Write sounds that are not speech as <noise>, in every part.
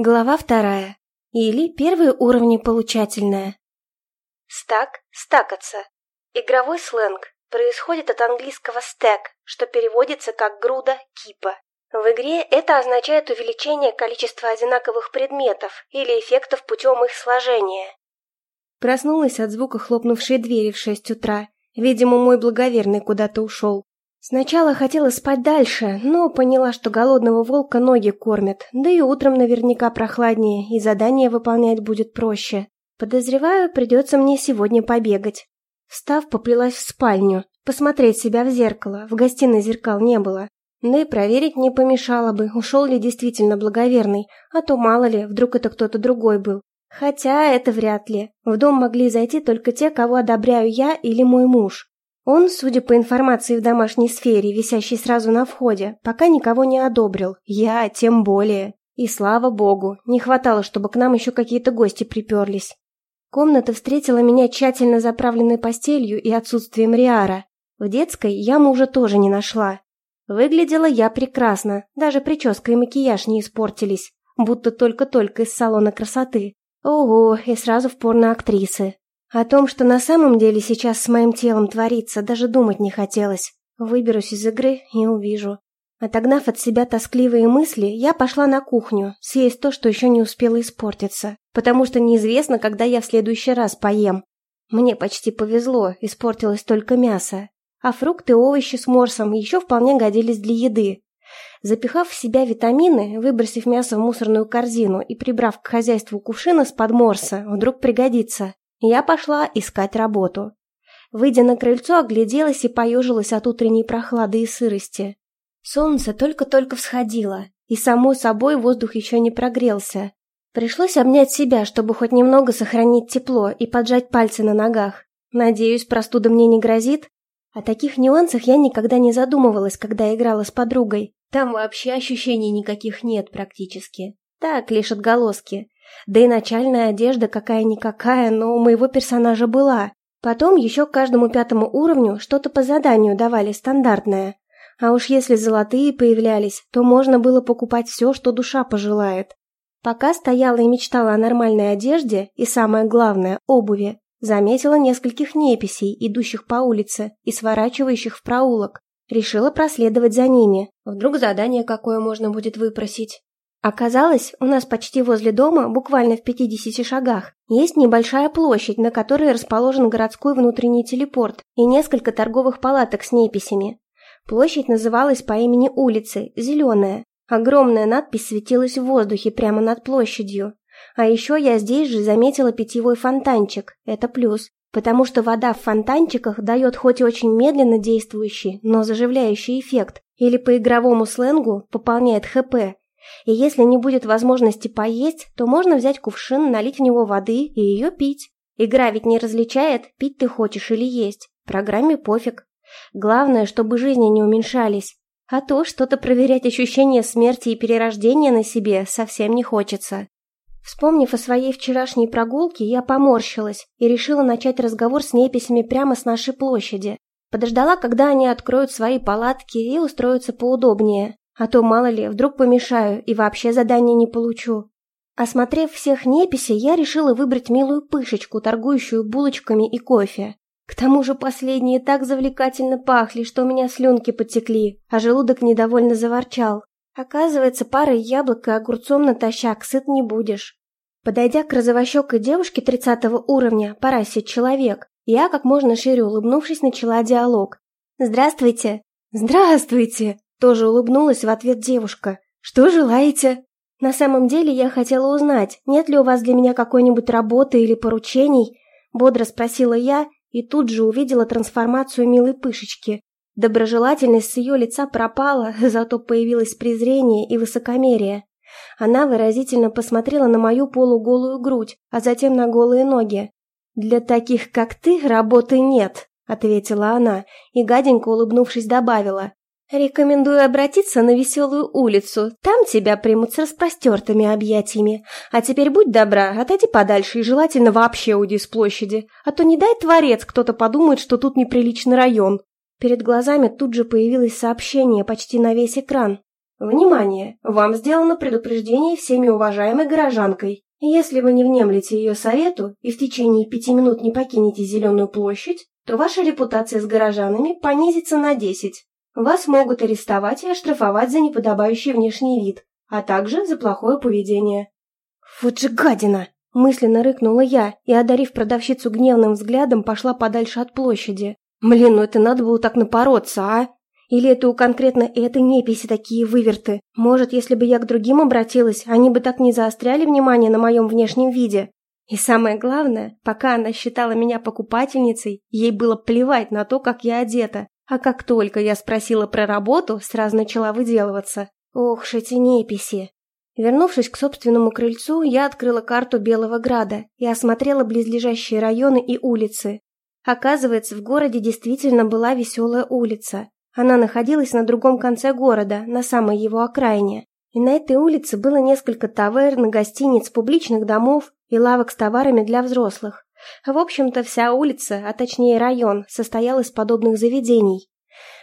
Глава вторая. Или первые уровни получательная. Стак – стакаться. Игровой сленг происходит от английского stack, что переводится как груда, кипа. В игре это означает увеличение количества одинаковых предметов или эффектов путем их сложения. Проснулась от звука хлопнувшей двери в шесть утра. Видимо, мой благоверный куда-то ушел. Сначала хотела спать дальше, но поняла, что голодного волка ноги кормят, да и утром наверняка прохладнее, и задание выполнять будет проще. Подозреваю, придется мне сегодня побегать. Встав, поплелась в спальню, посмотреть себя в зеркало, в гостиной зеркал не было. Да и проверить не помешало бы, ушел ли действительно благоверный, а то мало ли, вдруг это кто-то другой был. Хотя это вряд ли. В дом могли зайти только те, кого одобряю я или мой муж. Он, судя по информации в домашней сфере, висящей сразу на входе, пока никого не одобрил. Я тем более. И слава богу, не хватало, чтобы к нам еще какие-то гости приперлись. Комната встретила меня тщательно заправленной постелью и отсутствием Риара. В детской я мужа тоже не нашла. Выглядела я прекрасно, даже прическа и макияж не испортились, будто только-только из салона красоты. Ого, и сразу в порно-актрисы. О том, что на самом деле сейчас с моим телом творится, даже думать не хотелось. Выберусь из игры и увижу. Отогнав от себя тоскливые мысли, я пошла на кухню, съесть то, что еще не успело испортиться, потому что неизвестно, когда я в следующий раз поем. Мне почти повезло, испортилось только мясо. А фрукты овощи с морсом еще вполне годились для еды. Запихав в себя витамины, выбросив мясо в мусорную корзину и прибрав к хозяйству кувшина с подморса, вдруг пригодится, я пошла искать работу. Выйдя на крыльцо, огляделась и поежилась от утренней прохлады и сырости. Солнце только-только всходило, и, само собой, воздух еще не прогрелся. Пришлось обнять себя, чтобы хоть немного сохранить тепло и поджать пальцы на ногах. Надеюсь, простуда мне не грозит? О таких нюансах я никогда не задумывалась, когда играла с подругой. Там вообще ощущений никаких нет практически. Так, лишь отголоски. Да и начальная одежда какая-никакая, но у моего персонажа была. Потом еще к каждому пятому уровню что-то по заданию давали стандартное. А уж если золотые появлялись, то можно было покупать все, что душа пожелает. Пока стояла и мечтала о нормальной одежде и, самое главное, обуви, заметила нескольких неписей, идущих по улице и сворачивающих в проулок. Решила проследовать за ними. Вдруг задание какое можно будет выпросить. Оказалось, у нас почти возле дома, буквально в 50 шагах, есть небольшая площадь, на которой расположен городской внутренний телепорт и несколько торговых палаток с неписями. Площадь называлась по имени улицы «Зеленая». Огромная надпись светилась в воздухе прямо над площадью. А еще я здесь же заметила питьевой фонтанчик, это плюс, потому что вода в фонтанчиках дает хоть и очень медленно действующий, но заживляющий эффект, или по игровому сленгу пополняет ХП, и если не будет возможности поесть, то можно взять кувшин, налить в него воды и ее пить. Игра ведь не различает, пить ты хочешь или есть. Программе пофиг. Главное, чтобы жизни не уменьшались. А то что-то проверять ощущение смерти и перерождения на себе совсем не хочется. Вспомнив о своей вчерашней прогулке, я поморщилась и решила начать разговор с неписями прямо с нашей площади. Подождала, когда они откроют свои палатки и устроятся поудобнее. А то, мало ли, вдруг помешаю и вообще задание не получу. Осмотрев всех неписей, я решила выбрать милую пышечку, торгующую булочками и кофе. К тому же последние так завлекательно пахли, что у меня слюнки потекли, а желудок недовольно заворчал. Оказывается, парой яблок и огурцом натощак сыт не будешь. Подойдя к розовощекой девушке тридцатого уровня, пора человек, я, как можно шире улыбнувшись, начала диалог. «Здравствуйте!» «Здравствуйте!» Тоже улыбнулась в ответ девушка. «Что желаете?» «На самом деле я хотела узнать, нет ли у вас для меня какой-нибудь работы или поручений?» Бодро спросила я и тут же увидела трансформацию милой пышечки. Доброжелательность с ее лица пропала, <laughs> зато появилось презрение и высокомерие. Она выразительно посмотрела на мою полуголую грудь, а затем на голые ноги. «Для таких, как ты, работы нет», — ответила она, и гаденько улыбнувшись добавила. Рекомендую обратиться на веселую улицу. Там тебя примут с распростертыми объятиями. А теперь будь добра, отойди подальше и желательно вообще уйди с площади. А то не дай творец, кто-то подумает, что тут неприличный район. Перед глазами тут же появилось сообщение почти на весь экран. Внимание! Вам сделано предупреждение всеми уважаемой горожанкой. Если вы не внемлете ее совету и в течение пяти минут не покинете Зеленую площадь, то ваша репутация с горожанами понизится на 10. Вас могут арестовать и оштрафовать за неподобающий внешний вид, а также за плохое поведение. Вот же гадина! Мысленно рыкнула я и, одарив продавщицу гневным взглядом, пошла подальше от площади. Блин, ну это надо было так напороться, а? Или это у конкретно этой неписи такие выверты? Может, если бы я к другим обратилась, они бы так не заостряли внимание на моем внешнем виде? И самое главное, пока она считала меня покупательницей, ей было плевать на то, как я одета. А как только я спросила про работу, сразу начала выделываться. Ох ж эти неписи. Вернувшись к собственному крыльцу, я открыла карту Белого Града и осмотрела близлежащие районы и улицы. Оказывается, в городе действительно была веселая улица. Она находилась на другом конце города, на самой его окраине. И на этой улице было несколько таверн, гостиниц, публичных домов и лавок с товарами для взрослых. В общем-то, вся улица, а точнее район, состоял из подобных заведений.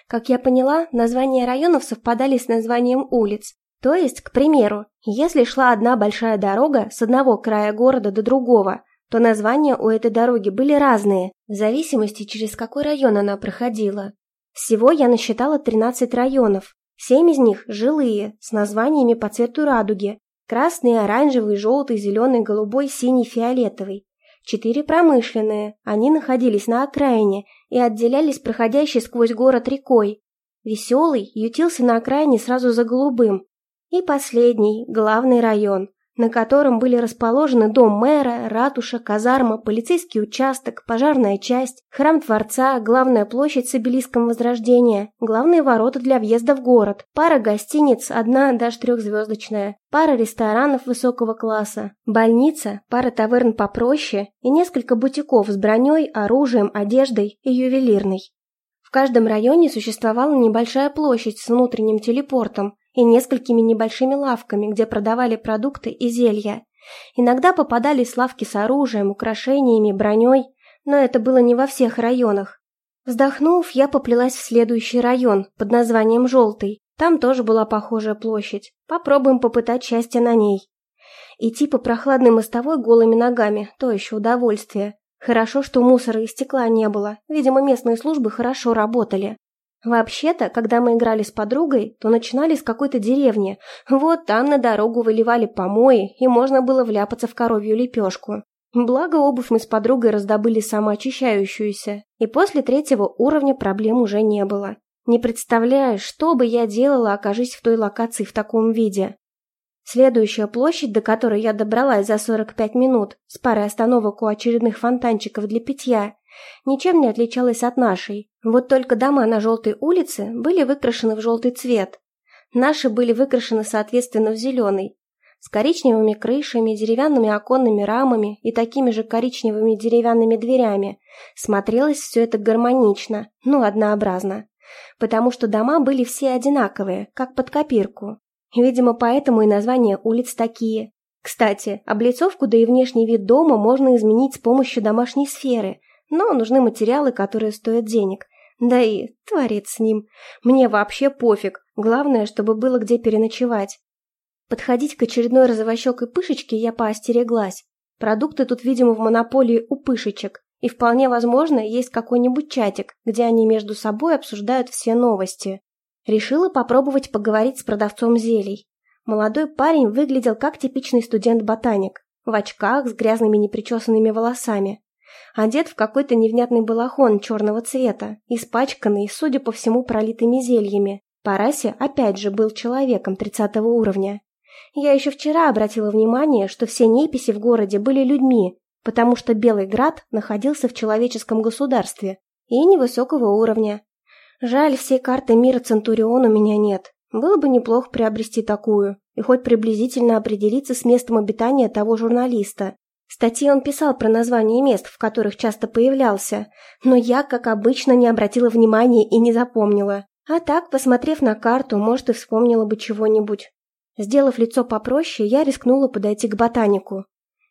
Как я поняла, названия районов совпадали с названием улиц. То есть, к примеру, если шла одна большая дорога с одного края города до другого, то названия у этой дороги были разные, в зависимости, через какой район она проходила. Всего я насчитала 13 районов. Семь из них жилые, с названиями по цвету радуги. Красный, оранжевый, желтый, зеленый, голубой, синий, фиолетовый. Четыре промышленные. Они находились на окраине и отделялись проходящей сквозь город рекой. Веселый ютился на окраине сразу за голубым. И последний, главный район на котором были расположены дом мэра, ратуша, казарма, полицейский участок, пожарная часть, храм Творца, главная площадь с обелиском Возрождения, главные ворота для въезда в город, пара гостиниц, одна даже трехзвездочная, пара ресторанов высокого класса, больница, пара таверн попроще и несколько бутиков с броней, оружием, одеждой и ювелирной. В каждом районе существовала небольшая площадь с внутренним телепортом, и несколькими небольшими лавками, где продавали продукты и зелья. Иногда попадались лавки с оружием, украшениями, броней, но это было не во всех районах. Вздохнув, я поплелась в следующий район под названием «Желтый». Там тоже была похожая площадь. Попробуем попытать счастье на ней. Идти по прохладной мостовой голыми ногами – то еще удовольствие. Хорошо, что мусора и стекла не было. Видимо, местные службы хорошо работали. Вообще-то, когда мы играли с подругой, то начинали с какой-то деревни. Вот там на дорогу выливали помои, и можно было вляпаться в коровью лепешку. Благо, обувь мы с подругой раздобыли самоочищающуюся, и после третьего уровня проблем уже не было. Не представляешь, что бы я делала, окажись в той локации в таком виде. Следующая площадь, до которой я добралась за 45 минут, с парой остановок у очередных фонтанчиков для питья, ничем не отличалась от нашей. Вот только дома на желтой улице были выкрашены в желтый цвет. Наши были выкрашены, соответственно, в зеленый. С коричневыми крышами, деревянными оконными рамами и такими же коричневыми деревянными дверями. Смотрелось все это гармонично, ну, однообразно. Потому что дома были все одинаковые, как под копирку. Видимо, поэтому и названия улиц такие. Кстати, облицовку да и внешний вид дома можно изменить с помощью домашней сферы, но нужны материалы, которые стоят денег. Да и творит с ним. Мне вообще пофиг. Главное, чтобы было где переночевать. Подходить к очередной розовощекой пышечке я поостереглась. Продукты тут, видимо, в монополии у пышечек. И вполне возможно, есть какой-нибудь чатик, где они между собой обсуждают все новости. Решила попробовать поговорить с продавцом зелий. Молодой парень выглядел как типичный студент-ботаник. В очках, с грязными непричесанными волосами одет в какой-то невнятный балахон черного цвета, испачканный, судя по всему, пролитыми зельями. Параси опять же был человеком 30 уровня. Я еще вчера обратила внимание, что все неписи в городе были людьми, потому что Белый Град находился в человеческом государстве и невысокого уровня. Жаль, всей карты мира Центурион у меня нет. Было бы неплохо приобрести такую и хоть приблизительно определиться с местом обитания того журналиста, Статьи он писал про названия мест, в которых часто появлялся, но я, как обычно, не обратила внимания и не запомнила. А так, посмотрев на карту, может, и вспомнила бы чего-нибудь. Сделав лицо попроще, я рискнула подойти к ботанику.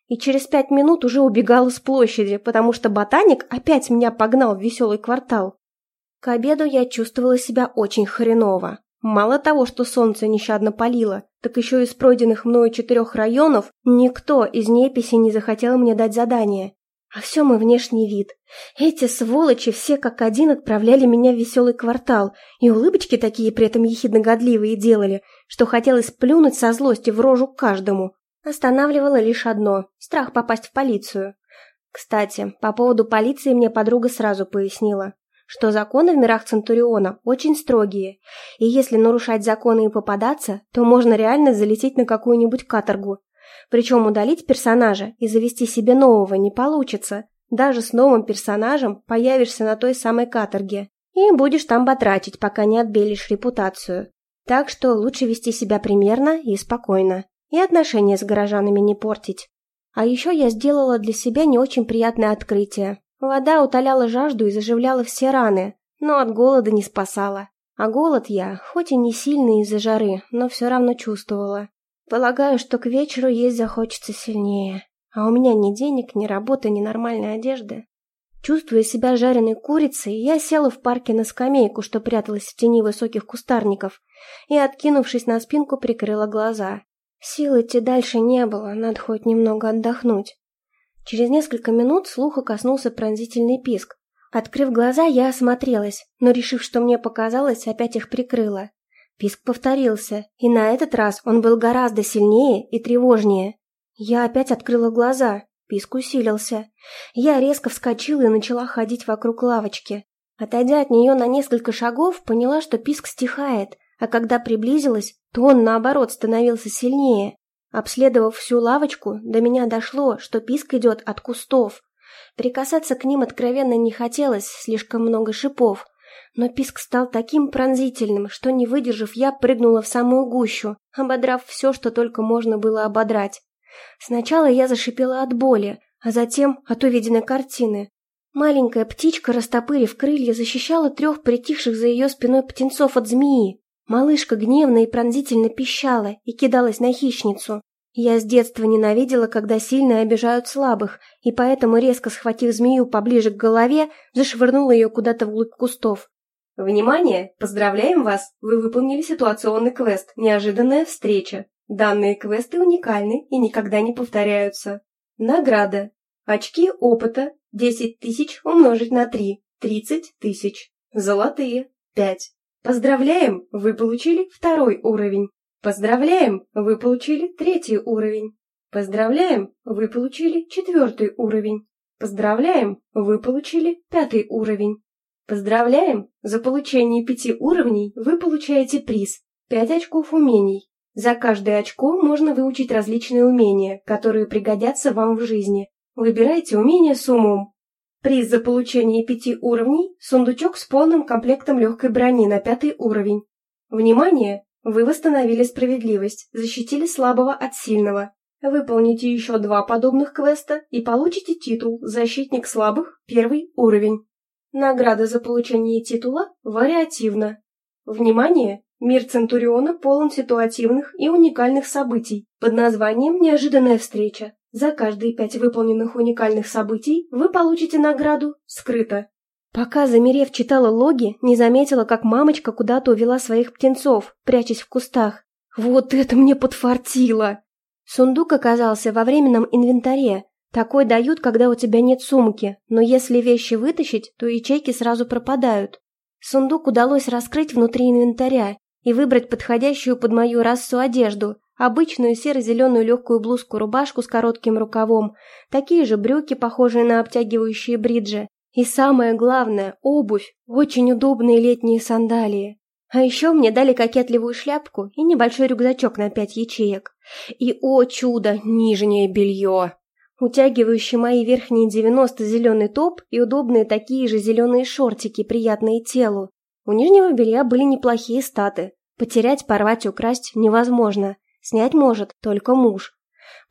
И через пять минут уже убегала с площади, потому что ботаник опять меня погнал в веселый квартал. К обеду я чувствовала себя очень хреново. Мало того, что солнце нещадно палило, так еще из пройденных мною четырех районов никто из неписи не захотел мне дать задание. А все мой внешний вид. Эти сволочи все как один отправляли меня в веселый квартал, и улыбочки такие при этом ехидно-годливые делали, что хотелось плюнуть со злости в рожу каждому. Останавливало лишь одно – страх попасть в полицию. Кстати, по поводу полиции мне подруга сразу пояснила, что законы в мирах Центуриона очень строгие, и если нарушать законы и попадаться, то можно реально залететь на какую-нибудь каторгу. Причем удалить персонажа и завести себе нового не получится. Даже с новым персонажем появишься на той самой каторге и будешь там батрачить, пока не отбелишь репутацию. Так что лучше вести себя примерно и спокойно, и отношения с горожанами не портить. А еще я сделала для себя не очень приятное открытие. Вода утоляла жажду и заживляла все раны, но от голода не спасала. А голод я, хоть и не сильный из-за жары, но все равно чувствовала. Полагаю, что к вечеру есть захочется сильнее. А у меня ни денег, ни работы, ни нормальной одежды. Чувствуя себя жареной курицей, я села в парке на скамейку, что пряталась в тени высоких кустарников, и, откинувшись на спинку, прикрыла глаза. Сил идти дальше не было, надо хоть немного отдохнуть. Через несколько минут слуха коснулся пронзительный писк. Открыв глаза, я осмотрелась, но, решив, что мне показалось, опять их прикрыла. Писк повторился, и на этот раз он был гораздо сильнее и тревожнее. Я опять открыла глаза, писк усилился. Я резко вскочила и начала ходить вокруг лавочки. Отойдя от нее на несколько шагов, поняла, что писк стихает, а когда приблизилась, то он, наоборот, становился сильнее. Обследовав всю лавочку, до меня дошло, что писк идет от кустов. Прикасаться к ним откровенно не хотелось, слишком много шипов, но писк стал таким пронзительным, что, не выдержав, я прыгнула в самую гущу, ободрав все, что только можно было ободрать. Сначала я зашипела от боли, а затем от увиденной картины. Маленькая птичка, растопырив крылья, защищала трех притихших за ее спиной птенцов от змеи. Малышка гневно и пронзительно пищала и кидалась на хищницу. Я с детства ненавидела, когда сильные обижают слабых, и поэтому, резко схватив змею поближе к голове, зашвырнула ее куда-то вглубь кустов. Внимание! Поздравляем вас! Вы выполнили ситуационный квест «Неожиданная встреча». Данные квесты уникальны и никогда не повторяются. Награда. Очки опыта 10 тысяч умножить на 3. 30 тысяч. Золотые. 5. Поздравляем! Вы получили второй уровень. Поздравляем! Вы получили третий уровень. Поздравляем! Вы получили четвертый уровень. Поздравляем! Вы получили пятый уровень. Поздравляем! За получение пяти уровней вы получаете приз – пять очков умений. За каждое очко можно выучить различные умения, которые пригодятся вам в жизни. Выбирайте умение с умом. Приз за получение пяти уровней – сундучок с полным комплектом легкой брони на пятый уровень. Внимание! Вы восстановили справедливость, защитили слабого от сильного. Выполните еще два подобных квеста и получите титул «Защитник слабых» первый уровень. Награда за получение титула вариативна. Внимание! Мир Центуриона полон ситуативных и уникальных событий под названием «Неожиданная встреча». За каждые пять выполненных уникальных событий вы получите награду «Скрыто». Пока, замерев, читала логи, не заметила, как мамочка куда-то увела своих птенцов, прячась в кустах. Вот это мне подфартило! Сундук оказался во временном инвентаре, такой дают, когда у тебя нет сумки, но если вещи вытащить, то ячейки сразу пропадают. Сундук удалось раскрыть внутри инвентаря и выбрать подходящую под мою расу одежду, обычную серо-зеленую легкую блузку-рубашку с коротким рукавом, такие же брюки, похожие на обтягивающие бриджи, и самое главное – обувь, очень удобные летние сандалии. А еще мне дали кокетливую шляпку и небольшой рюкзачок на пять ячеек. И, о чудо, нижнее белье! утягивающий мои верхние 90 зеленый топ и удобные такие же зеленые шортики, приятные телу. У нижнего белья были неплохие статы. Потерять, порвать, украсть невозможно. Снять может только муж.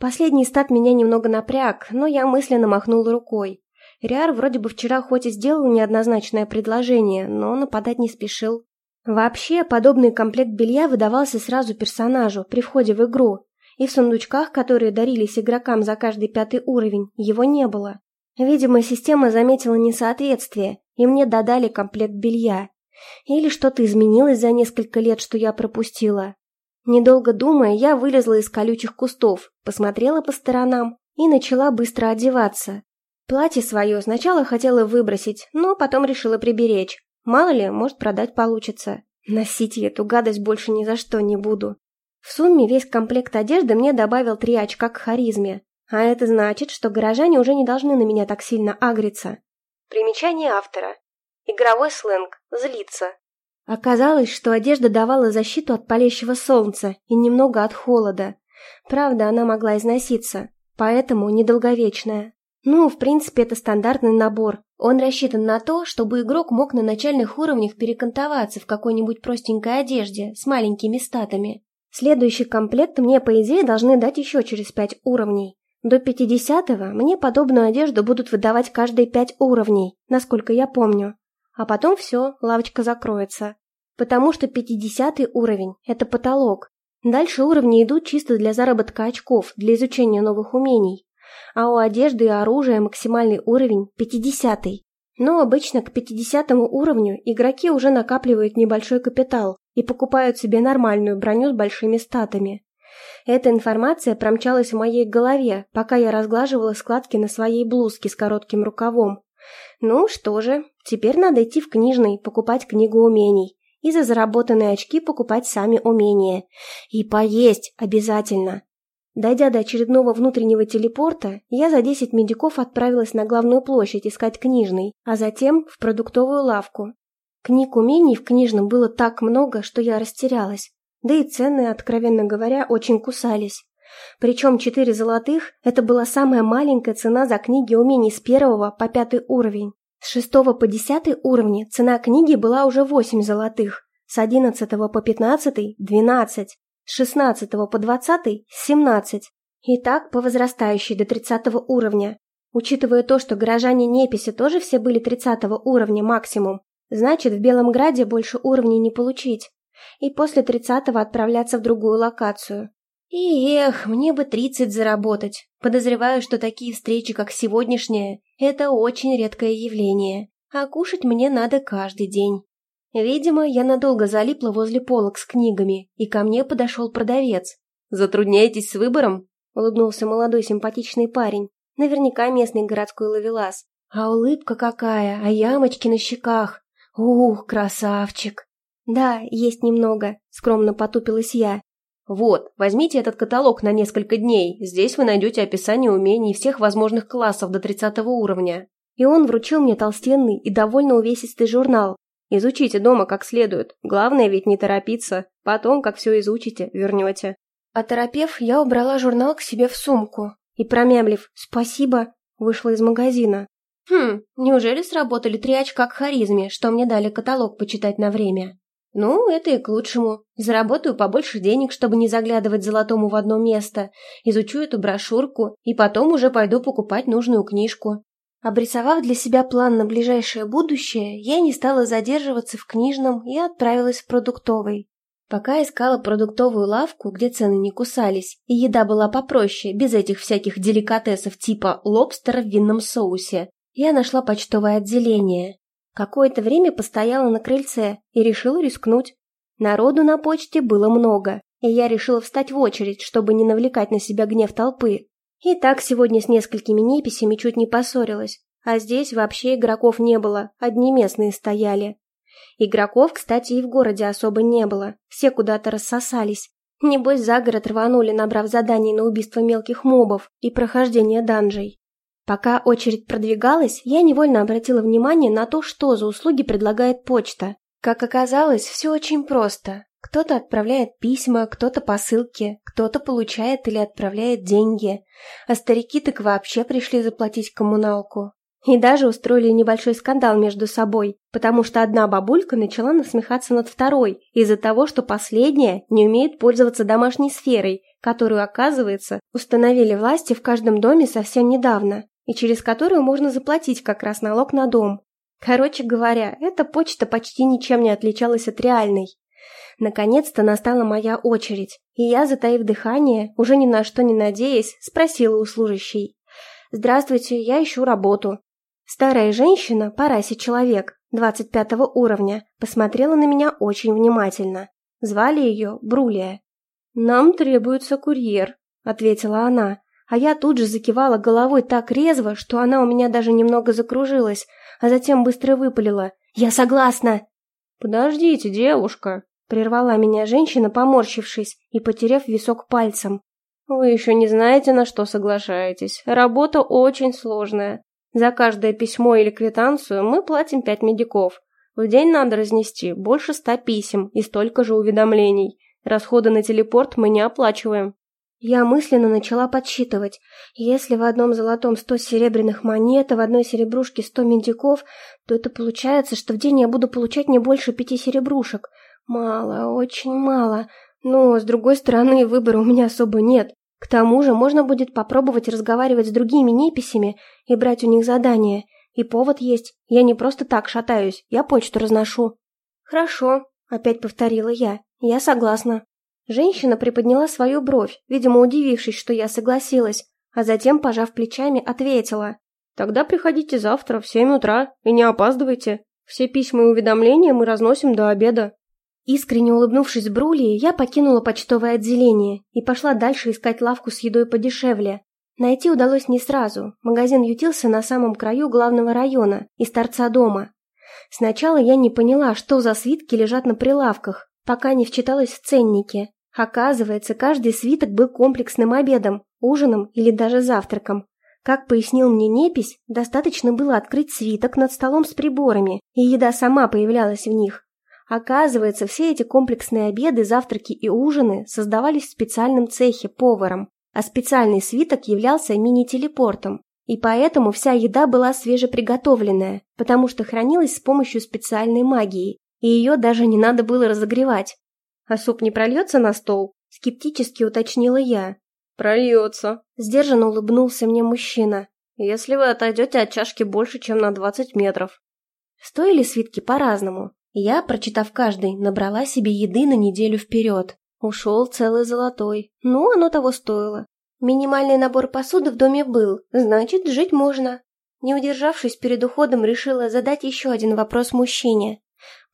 Последний стат меня немного напряг, но я мысленно махнул рукой. Риар вроде бы вчера хоть и сделал неоднозначное предложение, но нападать не спешил. Вообще, подобный комплект белья выдавался сразу персонажу при входе в игру, и в сундучках, которые дарились игрокам за каждый пятый уровень, его не было. Видимо, система заметила несоответствие, и мне додали комплект белья. Или что-то изменилось за несколько лет, что я пропустила. Недолго думая, я вылезла из колючих кустов, посмотрела по сторонам и начала быстро одеваться. Платье свое сначала хотела выбросить, но потом решила приберечь. Мало ли, может продать получится. Носить эту гадость больше ни за что не буду. В сумме весь комплект одежды мне добавил три очка к харизме. А это значит, что горожане уже не должны на меня так сильно агриться. Примечание автора. Игровой сленг. Злиться. Оказалось, что одежда давала защиту от палящего солнца и немного от холода. Правда, она могла износиться, поэтому недолговечная. Ну, в принципе, это стандартный набор. Он рассчитан на то, чтобы игрок мог на начальных уровнях перекантоваться в какой-нибудь простенькой одежде с маленькими статами. Следующий комплект мне, по идее, должны дать еще через пять уровней. До 50-го мне подобную одежду будут выдавать каждые пять уровней, насколько я помню. А потом все, лавочка закроется. Потому что 50 уровень – это потолок. Дальше уровни идут чисто для заработка очков, для изучения новых умений а у одежды и оружия максимальный уровень 50 -й. Но обычно к 50 уровню игроки уже накапливают небольшой капитал и покупают себе нормальную броню с большими статами. Эта информация промчалась в моей голове, пока я разглаживала складки на своей блузке с коротким рукавом. Ну что же, теперь надо идти в книжный, покупать книгу умений. И за заработанные очки покупать сами умения. И поесть обязательно. Дойдя до очередного внутреннего телепорта, я за 10 медиков отправилась на главную площадь искать книжный, а затем в продуктовую лавку. Книг умений в книжном было так много, что я растерялась. Да и цены, откровенно говоря, очень кусались. Причем 4 золотых – это была самая маленькая цена за книги умений с первого по пятый уровень. С шестого по десятый уровни цена книги была уже 8 золотых, с одиннадцатого по пятнадцатый – 12, с 16 по 20 – 17. И так по возрастающей до 30 уровня. Учитывая то, что горожане Неписи тоже все были 30 уровня максимум, значит в Белом Граде больше уровней не получить. И после 30 отправляться в другую локацию. И эх, мне бы 30 заработать. Подозреваю, что такие встречи, как сегодняшняя, это очень редкое явление. А кушать мне надо каждый день. Видимо, я надолго залипла возле полок с книгами, и ко мне подошел продавец. «Затрудняетесь с выбором?» — улыбнулся молодой симпатичный парень. Наверняка местный городской ловелас. А улыбка какая, а ямочки на щеках. Ух, красавчик. Да, есть немного, скромно потупилась я. Вот, возьмите этот каталог на несколько дней. Здесь вы найдете описание умений всех возможных классов до 30 уровня. И он вручил мне толстенный и довольно увесистый журнал, Изучите дома как следует. Главное ведь не торопиться. Потом, как все изучите, вернете. Оторопев, я убрала журнал к себе в сумку. И, промямлив «спасибо», вышла из магазина. Хм, неужели сработали три очка к харизме, что мне дали каталог почитать на время? Ну, это и к лучшему. Заработаю побольше денег, чтобы не заглядывать золотому в одно место. Изучу эту брошюрку и потом уже пойду покупать нужную книжку. Обрисовав для себя план на ближайшее будущее, я не стала задерживаться в книжном и отправилась в продуктовый. Пока искала продуктовую лавку, где цены не кусались, и еда была попроще, без этих всяких деликатесов типа лобстера в винном соусе, я нашла почтовое отделение. Какое-то время постояла на крыльце и решила рискнуть. Народу на почте было много, и я решила встать в очередь, чтобы не навлекать на себя гнев толпы. И так сегодня с несколькими неписями чуть не поссорилась. А здесь вообще игроков не было, одни местные стояли. Игроков, кстати, и в городе особо не было, все куда-то рассосались. Небось, за город рванули, набрав заданий на убийство мелких мобов и прохождение данжей. Пока очередь продвигалась, я невольно обратила внимание на то, что за услуги предлагает почта. Как оказалось, все очень просто. Кто-то отправляет письма, кто-то посылки, кто-то получает или отправляет деньги. А старики так вообще пришли заплатить коммуналку. И даже устроили небольшой скандал между собой, потому что одна бабулька начала насмехаться над второй из-за того, что последняя не умеет пользоваться домашней сферой, которую, оказывается, установили власти в каждом доме совсем недавно, и через которую можно заплатить как раз налог на дом. Короче говоря, эта почта почти ничем не отличалась от реальной. Наконец-то настала моя очередь, и я, затаив дыхание, уже ни на что не надеясь, спросила у служащей. «Здравствуйте, я ищу работу». Старая женщина, по расе человек, 25 уровня, посмотрела на меня очень внимательно. Звали ее Брулия. «Нам требуется курьер», — ответила она, а я тут же закивала головой так резво, что она у меня даже немного закружилась, а затем быстро выпалила. «Я согласна!» «Подождите, девушка!» — прервала меня женщина, поморщившись и потеряв висок пальцем. «Вы еще не знаете, на что соглашаетесь. Работа очень сложная. За каждое письмо или квитанцию мы платим пять медиков. В день надо разнести больше ста писем и столько же уведомлений. Расходы на телепорт мы не оплачиваем. Я мысленно начала подсчитывать. Если в одном золотом сто серебряных монет, а в одной серебрушке сто медиков, то это получается, что в день я буду получать не больше пяти серебрушек. Мало, очень мало. Но, с другой стороны, выбора у меня особо нет. К тому же можно будет попробовать разговаривать с другими неписями и брать у них задания. И повод есть. Я не просто так шатаюсь, я почту разношу. Хорошо, опять повторила я. Я согласна. Женщина приподняла свою бровь, видимо, удивившись, что я согласилась, а затем, пожав плечами, ответила. «Тогда приходите завтра в семь утра и не опаздывайте. Все письма и уведомления мы разносим до обеда». Искренне улыбнувшись Брулии, я покинула почтовое отделение и пошла дальше искать лавку с едой подешевле. Найти удалось не сразу. Магазин ютился на самом краю главного района, из торца дома. Сначала я не поняла, что за свитки лежат на прилавках, пока не вчиталась в ценники. Оказывается, каждый свиток был комплексным обедом, ужином или даже завтраком. Как пояснил мне Непись, достаточно было открыть свиток над столом с приборами, и еда сама появлялась в них. Оказывается, все эти комплексные обеды, завтраки и ужины создавались в специальном цехе поваром, а специальный свиток являлся мини-телепортом. И поэтому вся еда была свежеприготовленная, потому что хранилась с помощью специальной магии, и ее даже не надо было разогревать. «А суп не прольется на стол?» – скептически уточнила я. «Прольется», – сдержанно улыбнулся мне мужчина. «Если вы отойдете от чашки больше, чем на двадцать метров». Стоили свитки по-разному, я, прочитав каждый, набрала себе еды на неделю вперед. Ушел целый золотой. Ну, оно того стоило. Минимальный набор посуды в доме был, значит, жить можно. Не удержавшись перед уходом, решила задать еще один вопрос мужчине.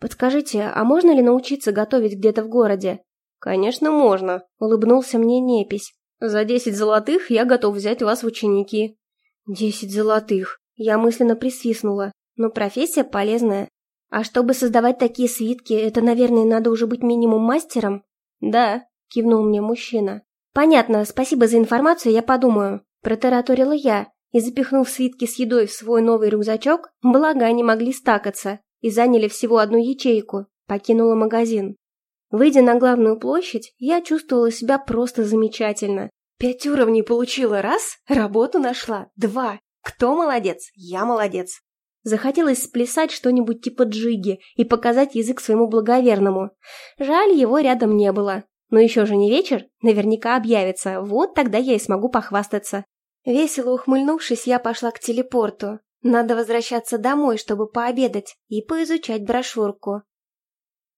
«Подскажите, а можно ли научиться готовить где-то в городе?» «Конечно, можно», — улыбнулся мне Непись. «За десять золотых я готов взять вас в ученики». «Десять золотых!» Я мысленно присвистнула. Но профессия полезная. А чтобы создавать такие свитки, это, наверное, надо уже быть минимум мастером? Да, кивнул мне мужчина. Понятно, спасибо за информацию, я подумаю. Протараторила я и, запихнув свитки с едой в свой новый рюкзачок, благо они могли стакаться, и заняли всего одну ячейку, покинула магазин. Выйдя на главную площадь, я чувствовала себя просто замечательно. Пять уровней получила раз, работу нашла два. Кто молодец? Я молодец. Захотелось сплясать что-нибудь типа джиги и показать язык своему благоверному. Жаль, его рядом не было. Но еще же не вечер, наверняка объявится, вот тогда я и смогу похвастаться. Весело ухмыльнувшись, я пошла к телепорту. Надо возвращаться домой, чтобы пообедать и поизучать брошюрку.